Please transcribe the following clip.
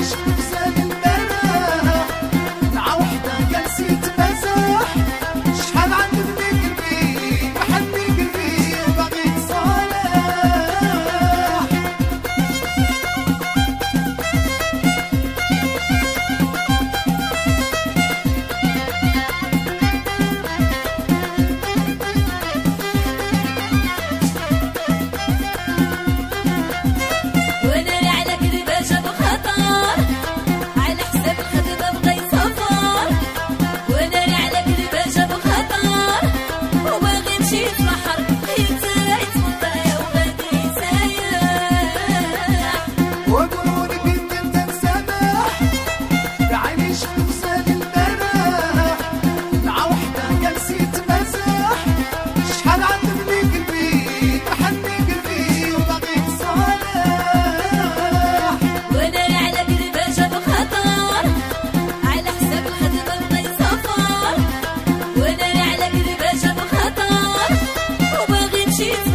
Peace. she's